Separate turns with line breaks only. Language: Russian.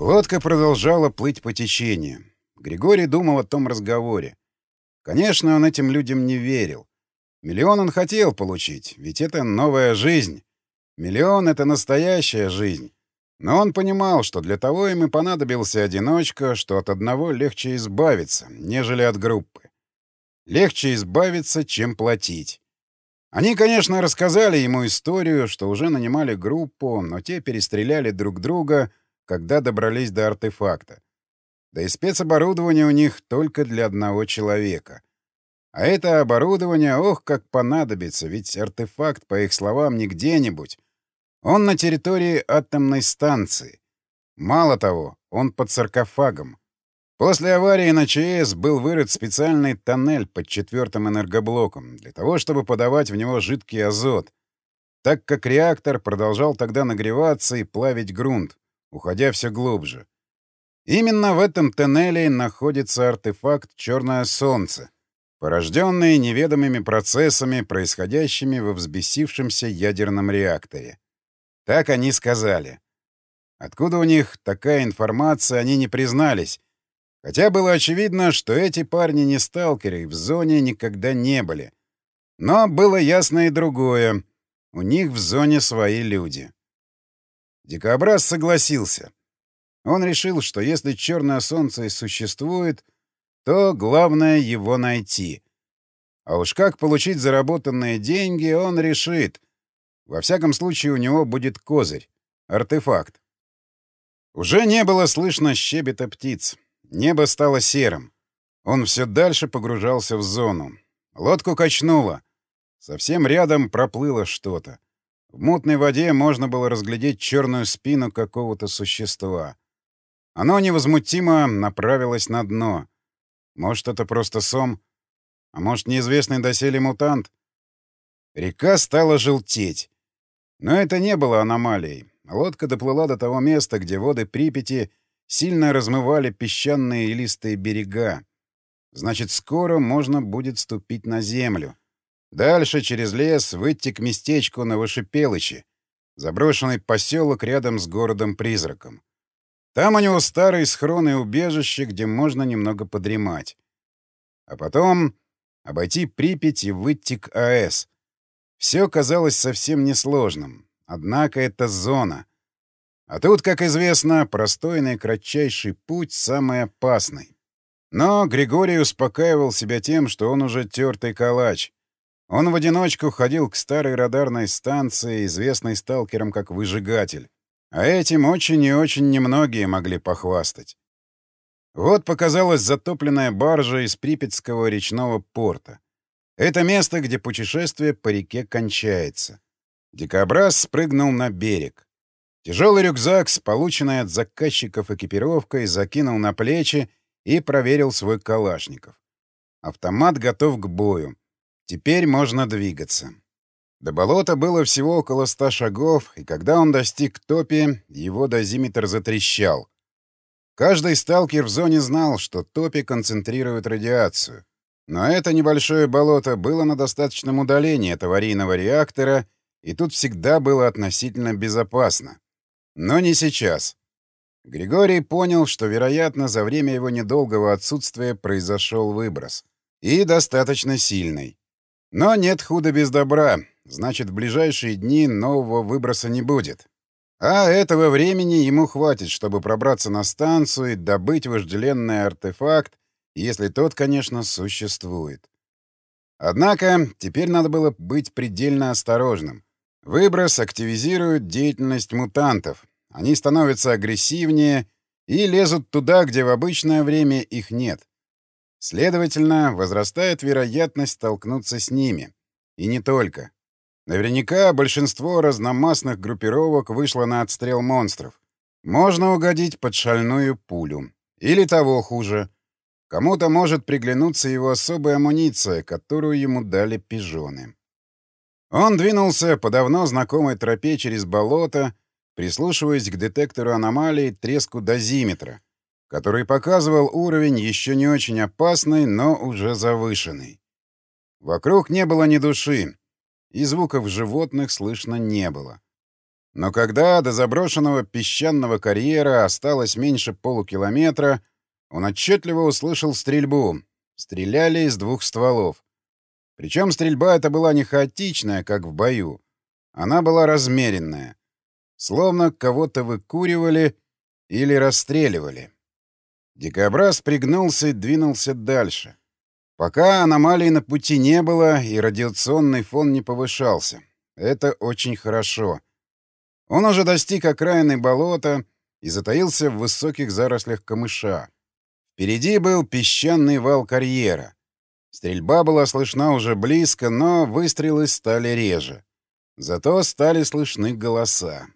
Лодка продолжала плыть по течению. Григорий думал о том разговоре. Конечно, он этим людям не верил. Миллион он хотел получить, ведь это новая жизнь. Миллион — это настоящая жизнь. Но он понимал, что для того им и понадобился одиночка, что от одного легче избавиться, нежели от группы. Легче избавиться, чем платить. Они, конечно, рассказали ему историю, что уже нанимали группу, но те перестреляли друг друга, когда добрались до артефакта. Да и спецоборудование у них только для одного человека. А это оборудование, ох, как понадобится, ведь артефакт, по их словам, не где-нибудь. Он на территории атомной станции. Мало того, он под саркофагом. После аварии на ЧС был вырыт специальный тоннель под четвертым энергоблоком для того, чтобы подавать в него жидкий азот, так как реактор продолжал тогда нагреваться и плавить грунт уходя все глубже. Именно в этом тоннеле находится артефакт «Черное солнце», порожденный неведомыми процессами, происходящими во взбесившемся ядерном реакторе. Так они сказали. Откуда у них такая информация, они не признались, хотя было очевидно, что эти парни не сталкеры и в зоне никогда не были. Но было ясно и другое — у них в зоне свои люди. Дикобраз согласился. Он решил, что если черное солнце существует, то главное его найти. А уж как получить заработанные деньги, он решит. Во всяком случае, у него будет козырь — артефакт. Уже не было слышно щебета птиц. Небо стало серым. Он все дальше погружался в зону. Лодку качнуло. Совсем рядом проплыло что-то. В мутной воде можно было разглядеть черную спину какого-то существа. Оно невозмутимо направилось на дно. Может, это просто сом? А может, неизвестный доселе мутант? Река стала желтеть. Но это не было аномалией. Лодка доплыла до того места, где воды Припяти сильно размывали песчаные и листые берега. Значит, скоро можно будет ступить на землю. Дальше через лес выйти к местечку на Вышепелычи, заброшенный поселок рядом с городом-призраком. Там у него старый схрон и убежище, где можно немного подремать. А потом обойти Припять и выйти к АЭС. Все казалось совсем несложным. Однако это зона. А тут, как известно, простой наикратчайший путь самый опасный. Но Григорий успокаивал себя тем, что он уже тертый калач — он в одиночку ходил к старой радарной станции, известной сталкерам как «Выжигатель». А этим очень и очень немногие могли похвастать. Вот показалась затопленная баржа из Припятского речного порта. Это место, где путешествие по реке кончается. Дикобраз спрыгнул на берег. Тяжелый рюкзак с полученной от заказчиков экипировкой закинул на плечи и проверил свой калашников. Автомат готов к бою. Теперь можно двигаться. До болота было всего около ста шагов, и когда он достиг топи, его дозиметр затрещал. Каждый сталкер в зоне знал, что топи концентрирует радиацию. Но это небольшое болото было на достаточном удалении от аварийного реактора, и тут всегда было относительно безопасно. Но не сейчас. Григорий понял, что, вероятно, за время его недолгого отсутствия произошел выброс. И достаточно сильный. Но нет худа без добра. Значит, в ближайшие дни нового выброса не будет. А этого времени ему хватит, чтобы пробраться на станцию и добыть вожделенный артефакт, если тот, конечно, существует. Однако теперь надо было быть предельно осторожным. Выброс активизирует деятельность мутантов. Они становятся агрессивнее и лезут туда, где в обычное время их нет. Следовательно, возрастает вероятность столкнуться с ними. И не только. Наверняка большинство разномастных группировок вышло на отстрел монстров. Можно угодить под шальную пулю. Или того хуже. Кому-то может приглянуться его особая амуниция, которую ему дали пижоны. Он двинулся по давно знакомой тропе через болото, прислушиваясь к детектору аномалий треску дозиметра — который показывал уровень еще не очень опасный, но уже завышенный. Вокруг не было ни души, и звуков животных слышно не было. Но когда до заброшенного песчаного карьера осталось меньше полукилометра, он отчетливо услышал стрельбу. Стреляли из двух стволов. Причем стрельба эта была не хаотичная, как в бою. Она была размеренная. Словно кого-то выкуривали или расстреливали. Дикобраз пригнулся и двинулся дальше. Пока аномалий на пути не было и радиационный фон не повышался. Это очень хорошо. Он уже достиг окраины болота и затаился в высоких зарослях камыша. Впереди был песчаный вал карьера. Стрельба была слышна уже близко, но выстрелы стали реже. Зато стали слышны голоса.